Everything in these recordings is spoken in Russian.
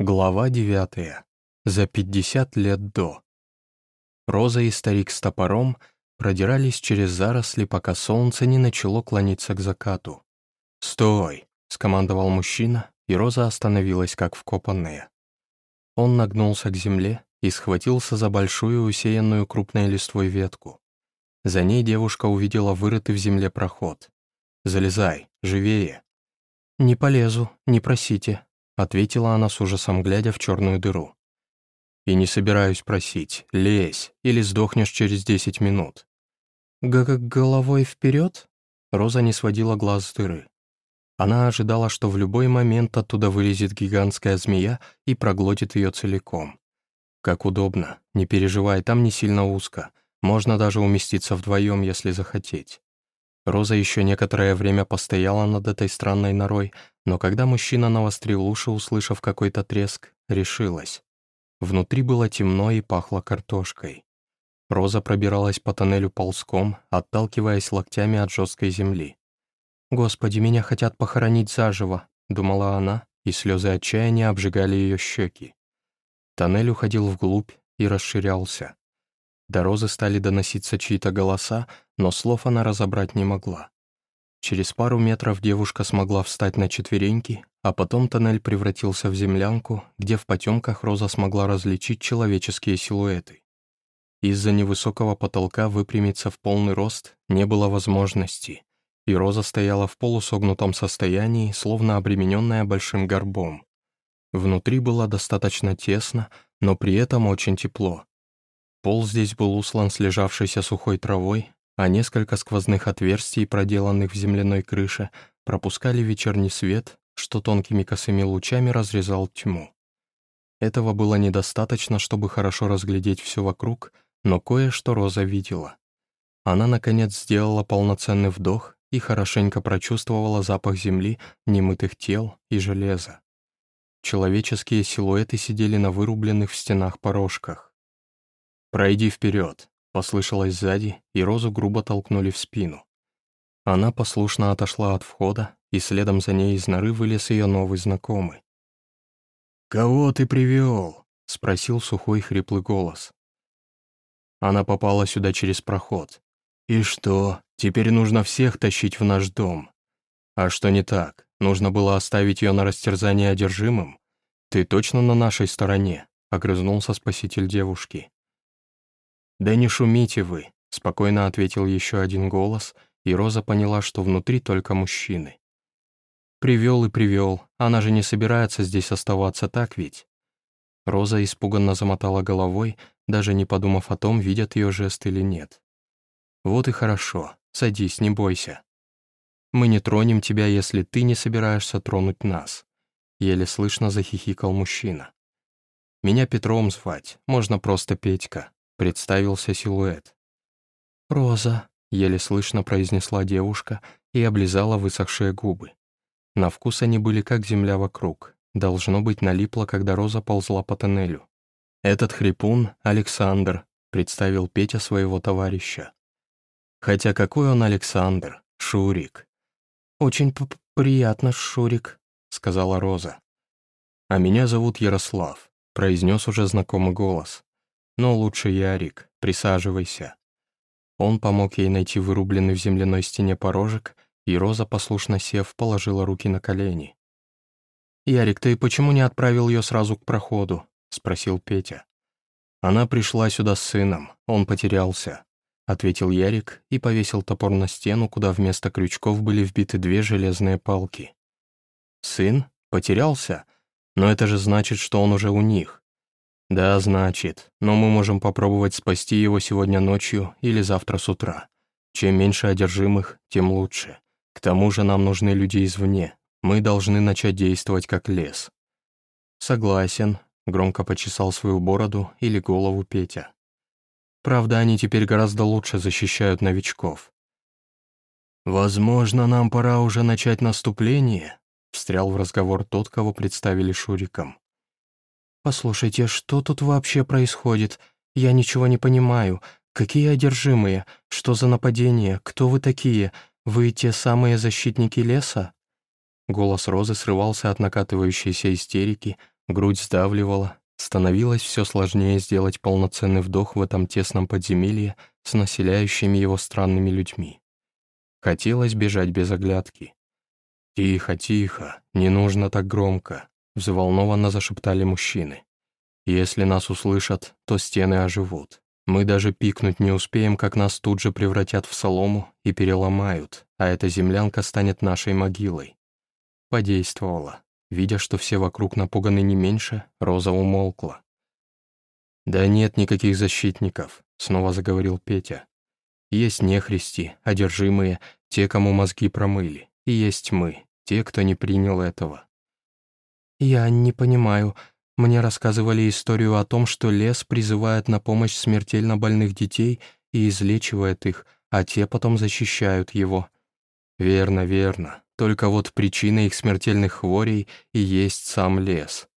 Глава девятая. За пятьдесят лет до. Роза и старик с топором продирались через заросли, пока солнце не начало клониться к закату. «Стой!» — скомандовал мужчина, и Роза остановилась как вкопанная. Он нагнулся к земле и схватился за большую, усеянную крупной листвой ветку. За ней девушка увидела вырытый в земле проход. «Залезай, живее!» «Не полезу, не просите», — ответила она с ужасом, глядя в черную дыру. «И не собираюсь просить. Лезь, или сдохнешь через десять минут». Г -г «Головой вперед?» Роза не сводила глаз с дыры. Она ожидала, что в любой момент оттуда вылезет гигантская змея и проглотит ее целиком. Как удобно, не переживай, там не сильно узко. Можно даже уместиться вдвоем, если захотеть. Роза еще некоторое время постояла над этой странной норой, но когда мужчина навострил уши, услышав какой-то треск, решилась. Внутри было темно и пахло картошкой. Роза пробиралась по тоннелю ползком, отталкиваясь локтями от жесткой земли. «Господи, меня хотят похоронить заживо», — думала она, и слезы отчаяния обжигали ее щеки. Тоннель уходил вглубь и расширялся. До Розы стали доноситься чьи-то голоса, но слов она разобрать не могла. Через пару метров девушка смогла встать на четвереньки, а потом тоннель превратился в землянку, где в потемках Роза смогла различить человеческие силуэты. Из-за невысокого потолка выпрямиться в полный рост не было возможности, и Роза стояла в полусогнутом состоянии, словно обремененная большим горбом. Внутри было достаточно тесно, но при этом очень тепло. Пол здесь был услан слежавшейся сухой травой, а несколько сквозных отверстий, проделанных в земляной крыше, пропускали вечерний свет, что тонкими косыми лучами разрезал тьму. Этого было недостаточно, чтобы хорошо разглядеть все вокруг, но кое-что Роза видела. Она, наконец, сделала полноценный вдох и хорошенько прочувствовала запах земли, немытых тел и железа. Человеческие силуэты сидели на вырубленных в стенах порожках. «Пройди вперед», — послышалось сзади, и Розу грубо толкнули в спину. Она послушно отошла от входа, и следом за ней из норы вылез ее новый знакомый. «Кого ты привел?» — спросил сухой хриплый голос. Она попала сюда через проход. «И что, теперь нужно всех тащить в наш дом?» «А что не так? Нужно было оставить ее на растерзание одержимым? Ты точно на нашей стороне?» — огрызнулся спаситель девушки. «Да не шумите вы», — спокойно ответил еще один голос, и Роза поняла, что внутри только мужчины. «Привел и привел, она же не собирается здесь оставаться, так ведь?» Роза испуганно замотала головой, даже не подумав о том, видят ее жест или нет. «Вот и хорошо, садись, не бойся. Мы не тронем тебя, если ты не собираешься тронуть нас», — еле слышно захихикал мужчина. «Меня Петром звать, можно просто Петька представился силуэт. «Роза», — еле слышно произнесла девушка и облизала высохшие губы. На вкус они были как земля вокруг. Должно быть, налипло, когда Роза ползла по тоннелю. «Этот хрипун — Александр», — представил Петя своего товарища. «Хотя какой он Александр? Шурик». «Очень приятно, Шурик», — сказала Роза. «А меня зовут Ярослав», — произнес уже знакомый голос. «Но лучше Ярик, присаживайся». Он помог ей найти вырубленный в земляной стене порожек, и Роза, послушно сев, положила руки на колени. «Ярик, ты почему не отправил ее сразу к проходу?» — спросил Петя. «Она пришла сюда с сыном, он потерялся», — ответил Ярик и повесил топор на стену, куда вместо крючков были вбиты две железные палки. «Сын? Потерялся? Но это же значит, что он уже у них. «Да, значит. Но мы можем попробовать спасти его сегодня ночью или завтра с утра. Чем меньше одержимых, тем лучше. К тому же нам нужны люди извне. Мы должны начать действовать как лес». «Согласен», — громко почесал свою бороду или голову Петя. «Правда, они теперь гораздо лучше защищают новичков». «Возможно, нам пора уже начать наступление», — встрял в разговор тот, кого представили Шуриком. «Послушайте, что тут вообще происходит? Я ничего не понимаю. Какие одержимые? Что за нападение? Кто вы такие? Вы те самые защитники леса?» Голос Розы срывался от накатывающейся истерики, Грудь сдавливала, становилось все сложнее сделать полноценный вдох в этом тесном подземелье с населяющими его странными людьми. Хотелось бежать без оглядки. «Тихо, тихо, не нужно так громко», — взволнованно зашептали мужчины. «Если нас услышат, то стены оживут. Мы даже пикнуть не успеем, как нас тут же превратят в солому и переломают, а эта землянка станет нашей могилой». Подействовало. Видя, что все вокруг напуганы не меньше, Роза умолкла. «Да нет никаких защитников», — снова заговорил Петя. «Есть нехристи, одержимые, те, кому мозги промыли, и есть мы, те, кто не принял этого». «Я не понимаю. Мне рассказывали историю о том, что лес призывает на помощь смертельно больных детей и излечивает их, а те потом защищают его». «Верно, верно. Только вот причина их смертельных хворей и есть сам лес.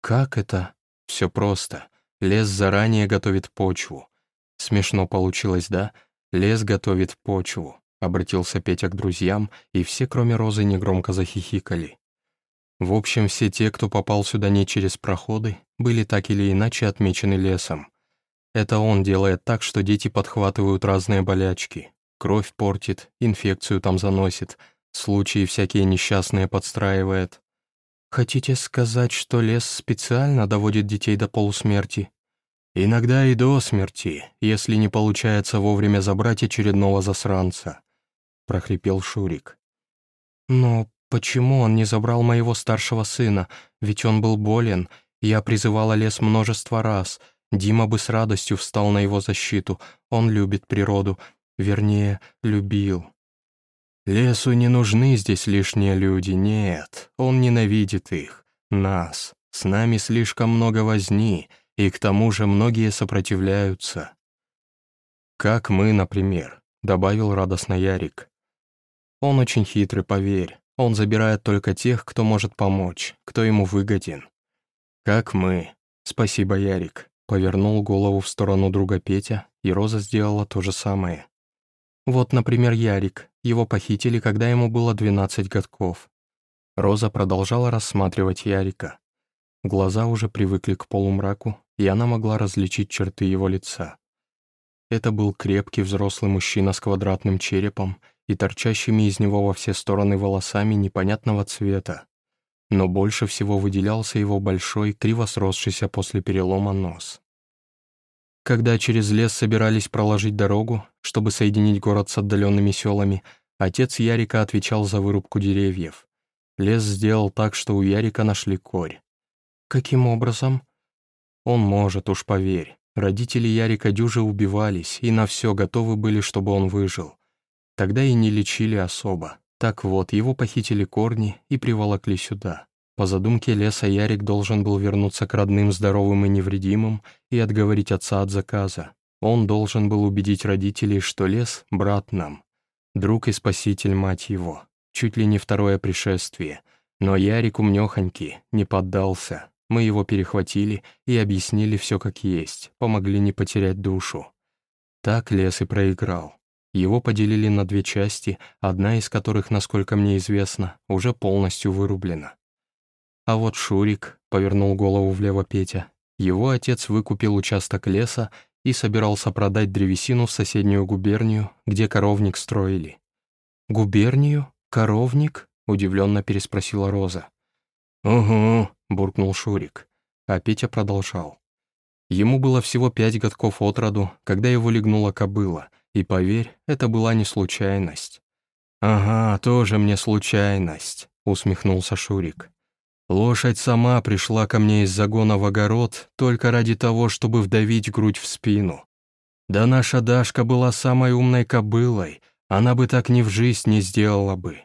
Как это? Все просто. Лес заранее готовит почву. Смешно получилось, да? Лес готовит почву. Обратился Петя к друзьям, и все, кроме Розы, негромко захихикали. В общем, все те, кто попал сюда не через проходы, были так или иначе отмечены лесом. Это он делает так, что дети подхватывают разные болячки. Кровь портит, инфекцию там заносит — Случаи всякие несчастные подстраивает. Хотите сказать, что лес специально доводит детей до полусмерти? Иногда и до смерти, если не получается вовремя забрать очередного засранца, прохрипел Шурик. Но почему он не забрал моего старшего сына? Ведь он был болен. Я призывала лес множество раз. Дима бы с радостью встал на его защиту. Он любит природу. Вернее, любил. Лесу не нужны здесь лишние люди, нет, он ненавидит их, нас. С нами слишком много возни, и к тому же многие сопротивляются. Как мы, например, добавил радостно Ярик. Он очень хитрый, поверь. Он забирает только тех, кто может помочь, кто ему выгоден. Как мы. Спасибо, Ярик. Повернул голову в сторону друга Петя, и Роза сделала то же самое. Вот, например, Ярик. Его похитили, когда ему было 12 годков. Роза продолжала рассматривать Ярика. Глаза уже привыкли к полумраку, и она могла различить черты его лица. Это был крепкий взрослый мужчина с квадратным черепом и торчащими из него во все стороны волосами непонятного цвета. Но больше всего выделялся его большой, криво сросшийся после перелома нос. Когда через лес собирались проложить дорогу, чтобы соединить город с отдаленными селами, отец Ярика отвечал за вырубку деревьев. Лес сделал так, что у Ярика нашли корь. «Каким образом?» «Он может, уж поверь. Родители Ярика дюжи убивались и на все готовы были, чтобы он выжил. Тогда и не лечили особо. Так вот, его похитили корни и приволокли сюда. По задумке леса Ярик должен был вернуться к родным здоровым и невредимым и отговорить отца от заказа. Он должен был убедить родителей, что лес — брат нам. Друг и спаситель, мать его. Чуть ли не второе пришествие. Но Ярик умнёхонький, не поддался. Мы его перехватили и объяснили все как есть, помогли не потерять душу. Так лес и проиграл. Его поделили на две части, одна из которых, насколько мне известно, уже полностью вырублена. А вот Шурик повернул голову влево Петя. Его отец выкупил участок леса и собирался продать древесину в соседнюю губернию, где коровник строили. «Губернию? Коровник?» — удивленно переспросила Роза. «Угу», — буркнул Шурик. А Петя продолжал. Ему было всего пять годков от роду, когда его легнула кобыла, и, поверь, это была не случайность. «Ага, тоже мне случайность», — усмехнулся Шурик. Лошадь сама пришла ко мне из загона в огород только ради того, чтобы вдавить грудь в спину. Да наша Дашка была самой умной кобылой, она бы так ни в жизнь не сделала бы.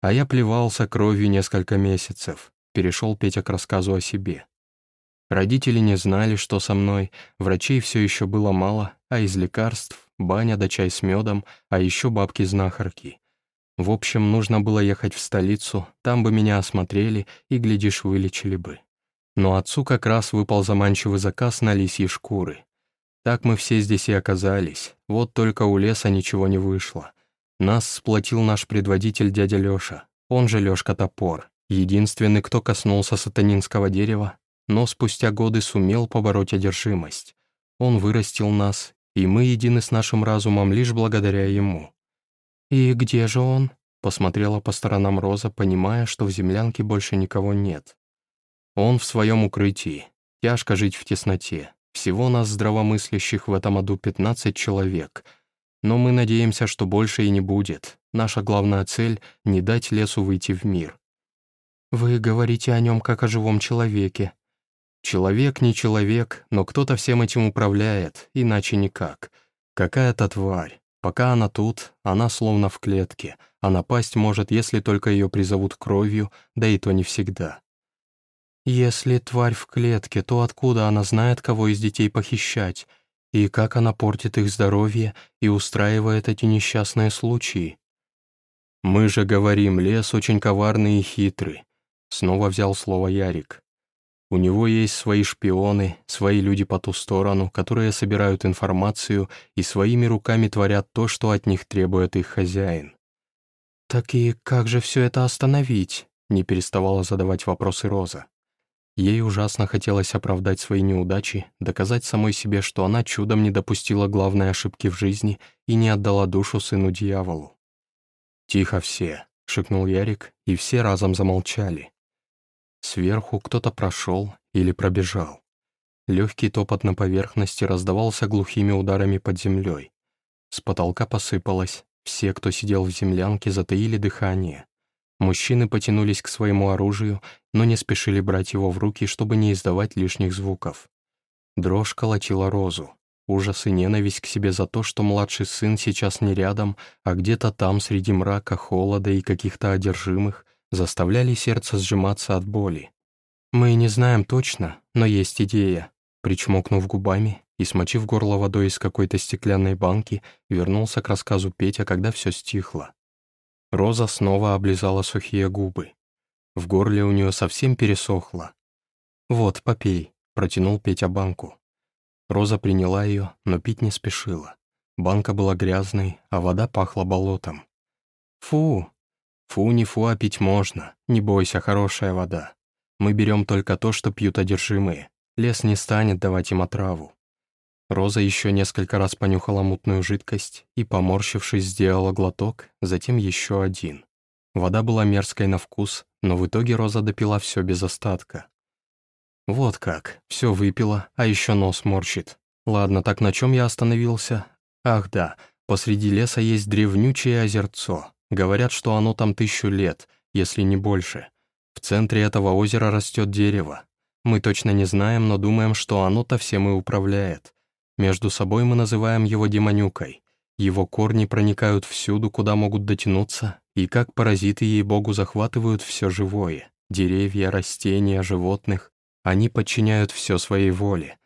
А я плевался кровью несколько месяцев, перешел Петя к рассказу о себе. Родители не знали, что со мной, врачей все еще было мало, а из лекарств — баня да чай с медом, а еще бабки-знахарки. В общем, нужно было ехать в столицу, там бы меня осмотрели и, глядишь, вылечили бы. Но отцу как раз выпал заманчивый заказ на лисьи шкуры. Так мы все здесь и оказались, вот только у леса ничего не вышло. Нас сплотил наш предводитель дядя Лёша, он же Лёшка Топор, Единственный, кто коснулся сатанинского дерева, но спустя годы сумел побороть одержимость. Он вырастил нас, и мы едины с нашим разумом лишь благодаря ему. «И где же он?» — посмотрела по сторонам Роза, понимая, что в землянке больше никого нет. «Он в своем укрытии. Тяжко жить в тесноте. Всего нас здравомыслящих в этом аду 15 человек. Но мы надеемся, что больше и не будет. Наша главная цель — не дать лесу выйти в мир». «Вы говорите о нем как о живом человеке», Человек не человек, но кто-то всем этим управляет, иначе никак. Какая-то тварь. Пока она тут, она словно в клетке, а напасть может, если только ее призовут кровью, да и то не всегда. Если тварь в клетке, то откуда она знает, кого из детей похищать? И как она портит их здоровье и устраивает эти несчастные случаи? «Мы же говорим, лес очень коварный и хитрый», — снова взял слово Ярик. У него есть свои шпионы, свои люди по ту сторону, которые собирают информацию и своими руками творят то, что от них требует их хозяин. «Так и как же все это остановить?» — не переставала задавать вопросы Роза. Ей ужасно хотелось оправдать свои неудачи, доказать самой себе, что она чудом не допустила главной ошибки в жизни и не отдала душу сыну-дьяволу. «Тихо все», — шикнул Ярик, и все разом замолчали. Сверху кто-то прошел или пробежал. Легкий топот на поверхности раздавался глухими ударами под землей. С потолка посыпалось. Все, кто сидел в землянке, затаили дыхание. Мужчины потянулись к своему оружию, но не спешили брать его в руки, чтобы не издавать лишних звуков. Дрожь колотила розу. Ужас и ненависть к себе за то, что младший сын сейчас не рядом, а где-то там, среди мрака, холода и каких-то одержимых, заставляли сердце сжиматься от боли. «Мы не знаем точно, но есть идея», причмокнув губами и смочив горло водой из какой-то стеклянной банки, вернулся к рассказу Петя, когда все стихло. Роза снова облизала сухие губы. В горле у нее совсем пересохло. «Вот, попей», — протянул Петя банку. Роза приняла ее, но пить не спешила. Банка была грязной, а вода пахла болотом. «Фу!» Фу не фу, а пить можно. Не бойся, хорошая вода. Мы берем только то, что пьют одержимые. Лес не станет давать им отраву. Роза еще несколько раз понюхала мутную жидкость и, поморщившись, сделала глоток, затем еще один. Вода была мерзкой на вкус, но в итоге Роза допила все без остатка. Вот как, все выпила, а еще нос морщит. Ладно, так на чем я остановился? Ах да, посреди леса есть древнючее озерцо. Говорят, что оно там тысячу лет, если не больше. В центре этого озера растет дерево. Мы точно не знаем, но думаем, что оно-то всем и управляет. Между собой мы называем его демонюкой. Его корни проникают всюду, куда могут дотянуться, и как паразиты ей-богу захватывают все живое. Деревья, растения, животных. Они подчиняют все своей воле.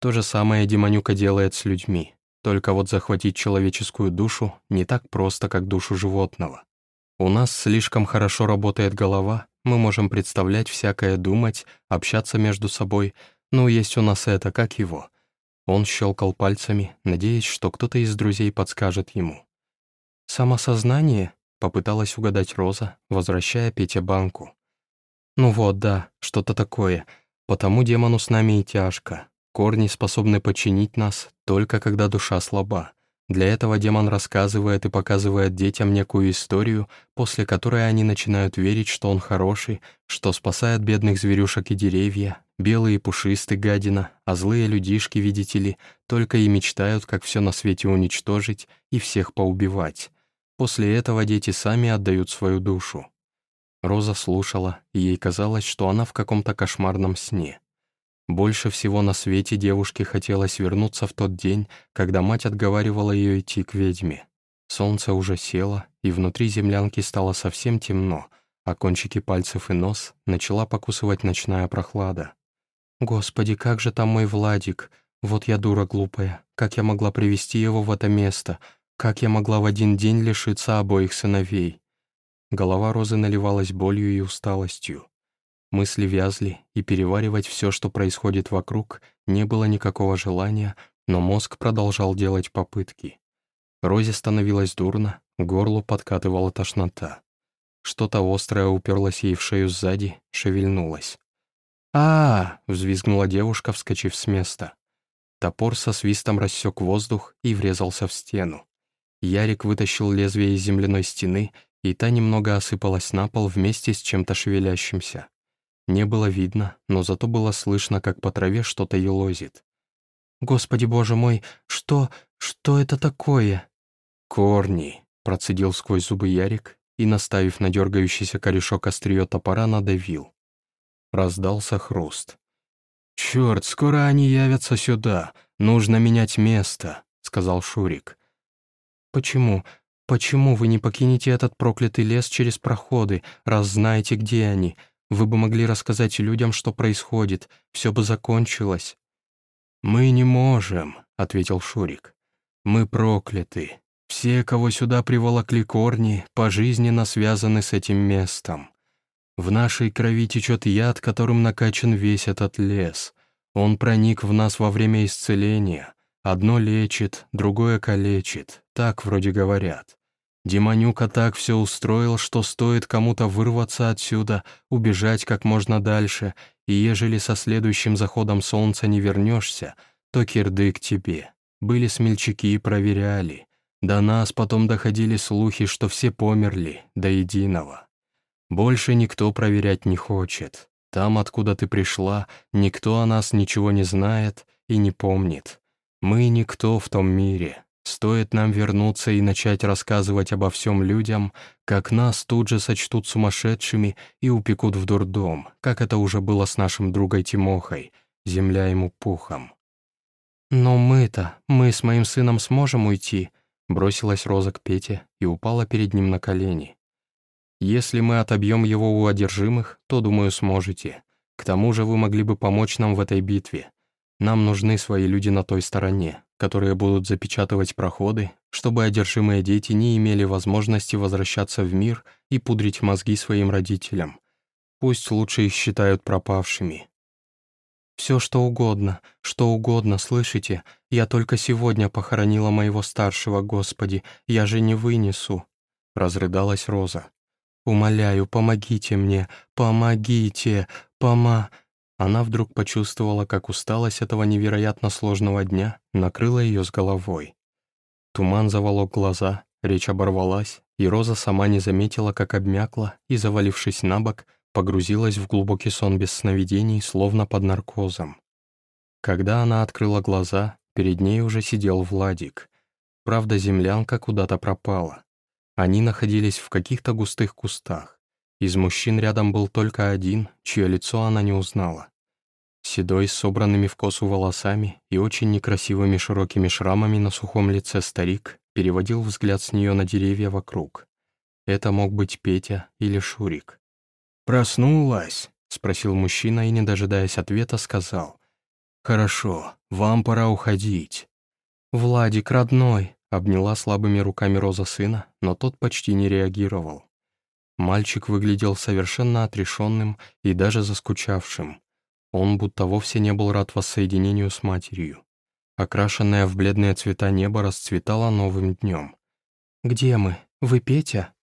То же самое демонюка делает с людьми. Только вот захватить человеческую душу не так просто, как душу животного. У нас слишком хорошо работает голова, мы можем представлять всякое, думать, общаться между собой, но есть у нас это, как его. Он щелкал пальцами, надеясь, что кто-то из друзей подскажет ему. «Самосознание?» — попыталась угадать Роза, возвращая Пете банку. «Ну вот, да, что-то такое. Потому демону с нами и тяжко. Корни способны подчинить нас только когда душа слаба. Для этого демон рассказывает и показывает детям некую историю, после которой они начинают верить, что он хороший, что спасает бедных зверюшек и деревья, белые пушистые гадина, а злые людишки, видите ли, только и мечтают, как все на свете уничтожить и всех поубивать. После этого дети сами отдают свою душу. Роза слушала, и ей казалось, что она в каком-то кошмарном сне. Больше всего на свете девушке хотелось вернуться в тот день, когда мать отговаривала ее идти к ведьме. Солнце уже село, и внутри землянки стало совсем темно, а кончики пальцев и нос начала покусывать ночная прохлада. «Господи, как же там мой Владик? Вот я дура глупая. Как я могла привести его в это место? Как я могла в один день лишиться обоих сыновей?» Голова Розы наливалась болью и усталостью. Мысли вязли, и переваривать все, что происходит вокруг, не было никакого желания, но мозг продолжал делать попытки. Розе становилось дурно, горлу подкатывала тошнота. Что-то острое уперлось ей в шею сзади, шевельнулось. а, -а, -а взвизгнула девушка, вскочив с места. Топор со свистом рассек воздух и врезался в стену. Ярик вытащил лезвие из земляной стены, и та немного осыпалась на пол вместе с чем-то шевелящимся. Не было видно, но зато было слышно, как по траве что-то елозит. «Господи боже мой, что... что это такое?» «Корни», — процедил сквозь зубы Ярик и, наставив на дергающийся корешок острие топора, надавил. Раздался хруст. «Черт, скоро они явятся сюда. Нужно менять место», — сказал Шурик. «Почему? Почему вы не покинете этот проклятый лес через проходы, раз знаете, где они? Вы бы могли рассказать людям, что происходит. Все бы закончилось». «Мы не можем», — ответил Шурик. «Мы прокляты. Все, кого сюда приволокли корни, пожизненно связаны с этим местом. В нашей крови течет яд, которым накачан весь этот лес. Он проник в нас во время исцеления. Одно лечит, другое калечит, так вроде говорят. Демонюка так все устроил, что стоит кому-то вырваться отсюда, убежать как можно дальше, и ежели со следующим заходом солнца не вернешься, то кирдык тебе. Были смельчаки и проверяли. До нас потом доходили слухи, что все померли, до единого. Больше никто проверять не хочет. Там, откуда ты пришла, никто о нас ничего не знает и не помнит. Мы никто в том мире. Стоит нам вернуться и начать рассказывать обо всем людям, как нас тут же сочтут сумасшедшими и упекут в дурдом, как это уже было с нашим другой Тимохой, земля ему пухом. «Но мы-то, мы с моим сыном сможем уйти», Бросилась Роза к Пете и упала перед ним на колени. «Если мы отобьем его у одержимых, то, думаю, сможете. К тому же вы могли бы помочь нам в этой битве. Нам нужны свои люди на той стороне, которые будут запечатывать проходы, чтобы одержимые дети не имели возможности возвращаться в мир и пудрить мозги своим родителям. Пусть лучше их считают пропавшими, «Все, что угодно, что угодно, слышите? Я только сегодня похоронила моего старшего, Господи, я же не вынесу», — разрыдалась Роза. «Умоляю, помогите мне, помогите, пома...» Она вдруг почувствовала, как усталость этого невероятно сложного дня накрыла ее с головой. Туман заволок глаза, речь оборвалась, и Роза сама не заметила, как обмякла и, завалившись на бок, погрузилась в глубокий сон без сновидений, словно под наркозом. Когда она открыла глаза, перед ней уже сидел Владик. Правда, землянка куда-то пропала. Они находились в каких-то густых кустах. Из мужчин рядом был только один, чье лицо она не узнала. Седой, с собранными в косу волосами и очень некрасивыми широкими шрамами на сухом лице старик переводил взгляд с нее на деревья вокруг. Это мог быть Петя или Шурик. «Проснулась?» — спросил мужчина и, не дожидаясь ответа, сказал. «Хорошо, вам пора уходить». «Владик, родной!» — обняла слабыми руками Роза сына, но тот почти не реагировал. Мальчик выглядел совершенно отрешенным и даже заскучавшим. Он будто вовсе не был рад воссоединению с матерью. Окрашенное в бледные цвета небо расцветало новым днем. «Где мы? Вы Петя?»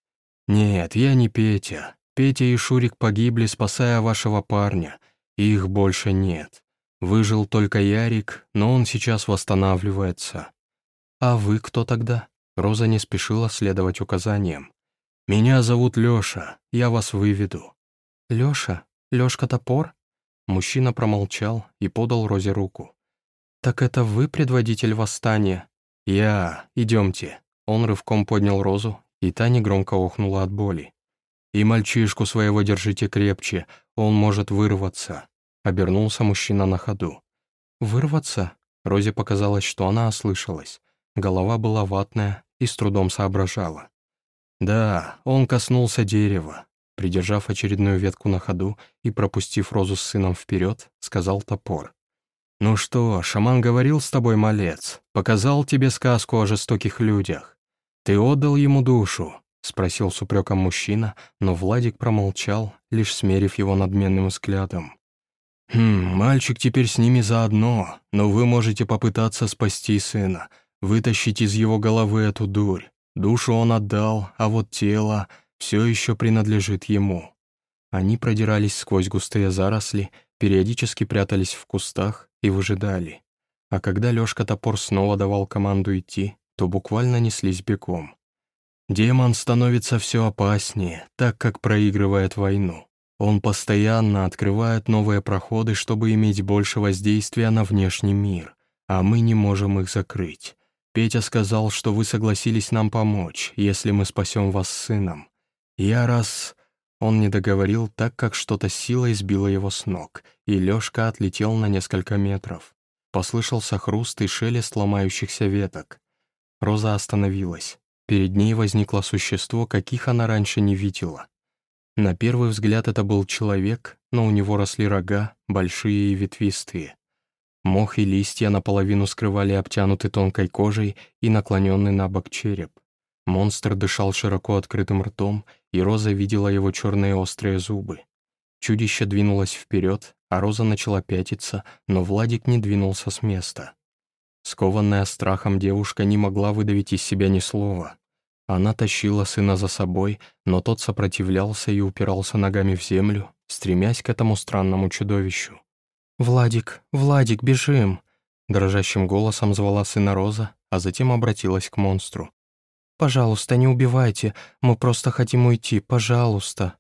«Нет, я не Петя. Петя и Шурик погибли, спасая вашего парня. Их больше нет. Выжил только Ярик, но он сейчас восстанавливается. А вы кто тогда? Роза не спешила следовать указаниям. «Меня зовут Лёша, я вас выведу». «Лёша? Лёшка Топор?» Мужчина промолчал и подал Розе руку. «Так это вы предводитель восстания?» «Я. Идемте». Он рывком поднял Розу, и та негромко охнула от боли. «И мальчишку своего держите крепче, он может вырваться», — обернулся мужчина на ходу. «Вырваться?» Розе показалось, что она ослышалась. Голова была ватная и с трудом соображала. «Да, он коснулся дерева», придержав очередную ветку на ходу и пропустив Розу с сыном вперед, сказал топор. «Ну что, шаман говорил с тобой, малец? Показал тебе сказку о жестоких людях? Ты отдал ему душу, — спросил с упреком мужчина, но Владик промолчал, лишь смерив его надменным взглядом. «Хм, мальчик теперь с ними заодно, но вы можете попытаться спасти сына, вытащить из его головы эту дурь. Душу он отдал, а вот тело... все еще принадлежит ему. Они продирались сквозь густые заросли, периодически прятались в кустах и выжидали. А когда Лёшка топор снова давал команду идти, то буквально неслись бегом. Демон становится все опаснее, так как проигрывает войну. Он постоянно открывает новые проходы, чтобы иметь больше воздействия на внешний мир, а мы не можем их закрыть. Петя сказал, что вы согласились нам помочь, если мы спасем вас с сыном. Я раз... Он не договорил, так как что-то силой сбило его с ног, и Лёшка отлетел на несколько метров. Послышался хруст и шелест ломающихся веток. Роза остановилась. Перед ней возникло существо, каких она раньше не видела. На первый взгляд это был человек, но у него росли рога, большие и ветвистые. Мох и листья наполовину скрывали обтянутый тонкой кожей и наклоненный на бок череп. Монстр дышал широко открытым ртом, и Роза видела его черные острые зубы. Чудище двинулось вперед, а Роза начала пятиться, но Владик не двинулся с места. Скованная страхом девушка не могла выдавить из себя ни слова. Она тащила сына за собой, но тот сопротивлялся и упирался ногами в землю, стремясь к этому странному чудовищу. «Владик, Владик, бежим!» Дрожащим голосом звала сына Роза, а затем обратилась к монстру. «Пожалуйста, не убивайте, мы просто хотим уйти, пожалуйста».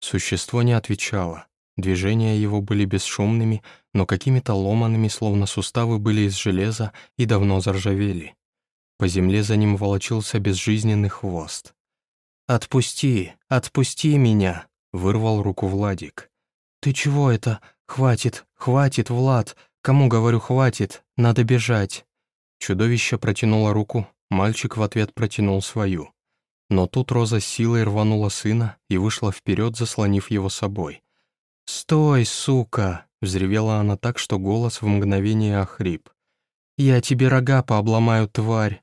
Существо не отвечало. Движения его были бесшумными, но какими-то ломанными, словно суставы были из железа и давно заржавели. По земле за ним волочился безжизненный хвост. «Отпусти, отпусти меня!» — вырвал руку Владик. «Ты чего это? Хватит, хватит, Влад! Кому говорю хватит? Надо бежать!» Чудовище протянуло руку, мальчик в ответ протянул свою. Но тут Роза с силой рванула сына и вышла вперед, заслонив его собой. «Стой, сука!» — взревела она так, что голос в мгновение охрип. «Я тебе рога пообломаю, тварь!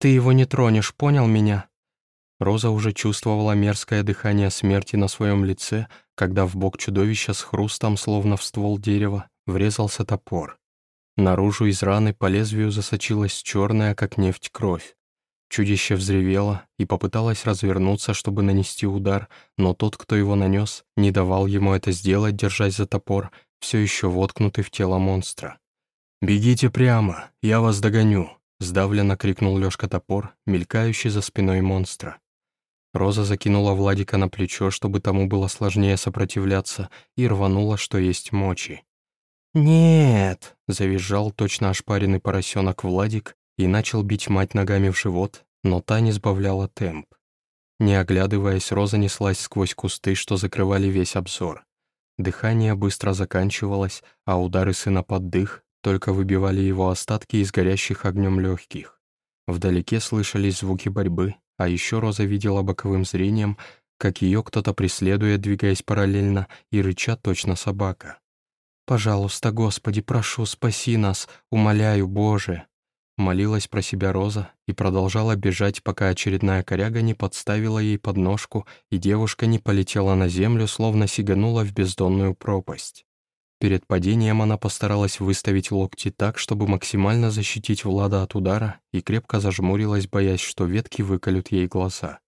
Ты его не тронешь, понял меня?» Роза уже чувствовала мерзкое дыхание смерти на своем лице, когда в бок чудовища с хрустом, словно в ствол дерева, врезался топор. Наружу из раны по лезвию засочилась черная, как нефть, кровь. Чудище взревело и попыталось развернуться, чтобы нанести удар, но тот, кто его нанес, не давал ему это сделать, держась за топор, все еще воткнутый в тело монстра. «Бегите прямо, я вас догоню», — сдавленно крикнул Лёшка топор, мелькающий за спиной монстра. Роза закинула Владика на плечо, чтобы тому было сложнее сопротивляться, и рванула, что есть мочи. «Нет!» — завизжал точно ошпаренный поросенок Владик, и начал бить мать ногами в живот, но та не сбавляла темп. Не оглядываясь, Роза неслась сквозь кусты, что закрывали весь обзор. Дыхание быстро заканчивалось, а удары сына под дых только выбивали его остатки из горящих огнем легких. Вдалеке слышались звуки борьбы, а еще Роза видела боковым зрением, как ее кто-то преследует, двигаясь параллельно, и рыча точно собака. «Пожалуйста, Господи, прошу, спаси нас, умоляю, Боже!» Молилась про себя Роза и продолжала бежать, пока очередная коряга не подставила ей подножку, и девушка не полетела на землю, словно сиганула в бездонную пропасть. Перед падением она постаралась выставить локти так, чтобы максимально защитить Влада от удара, и крепко зажмурилась, боясь, что ветки выколют ей глаза.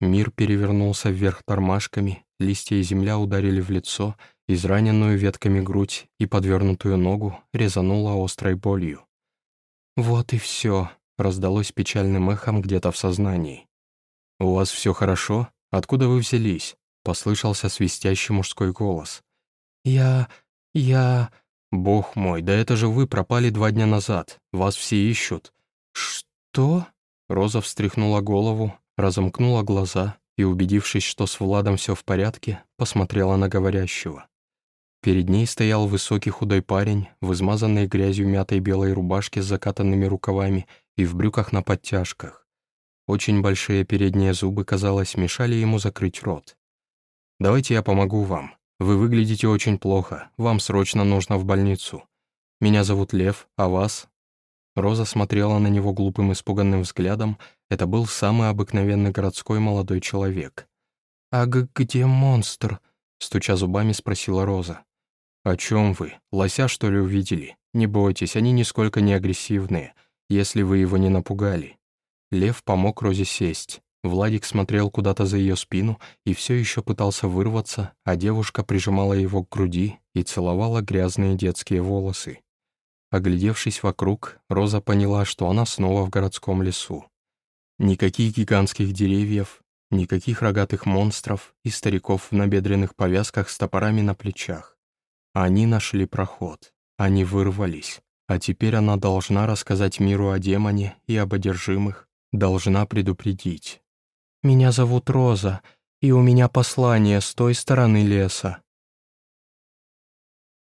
Мир перевернулся вверх тормашками, листья и земля ударили в лицо, израненную ветками грудь и подвернутую ногу резанула острой болью. «Вот и все», — раздалось печальным эхом где-то в сознании. «У вас все хорошо? Откуда вы взялись?» — послышался свистящий мужской голос. «Я... я...» «Бог мой, да это же вы пропали два дня назад. Вас все ищут». «Что?» Роза встряхнула голову, разомкнула глаза и, убедившись, что с Владом все в порядке, посмотрела на говорящего. Перед ней стоял высокий худой парень в измазанной грязью мятой белой рубашке с закатанными рукавами и в брюках на подтяжках. Очень большие передние зубы, казалось, мешали ему закрыть рот. «Давайте я помогу вам. Вы выглядите очень плохо. Вам срочно нужно в больницу. Меня зовут Лев, а вас?» Роза смотрела на него глупым испуганным взглядом. Это был самый обыкновенный городской молодой человек. «А где монстр?» — стуча зубами, спросила Роза. «О чем вы? Лося, что ли, увидели? Не бойтесь, они нисколько не агрессивные, если вы его не напугали». Лев помог Розе сесть. Владик смотрел куда-то за ее спину и все еще пытался вырваться, а девушка прижимала его к груди и целовала грязные детские волосы. Оглядевшись вокруг, Роза поняла, что она снова в городском лесу. Никаких гигантских деревьев, никаких рогатых монстров и стариков в набедренных повязках с топорами на плечах. Они нашли проход, они вырвались, а теперь она должна рассказать миру о демоне и об одержимых, должна предупредить. «Меня зовут Роза, и у меня послание с той стороны леса»,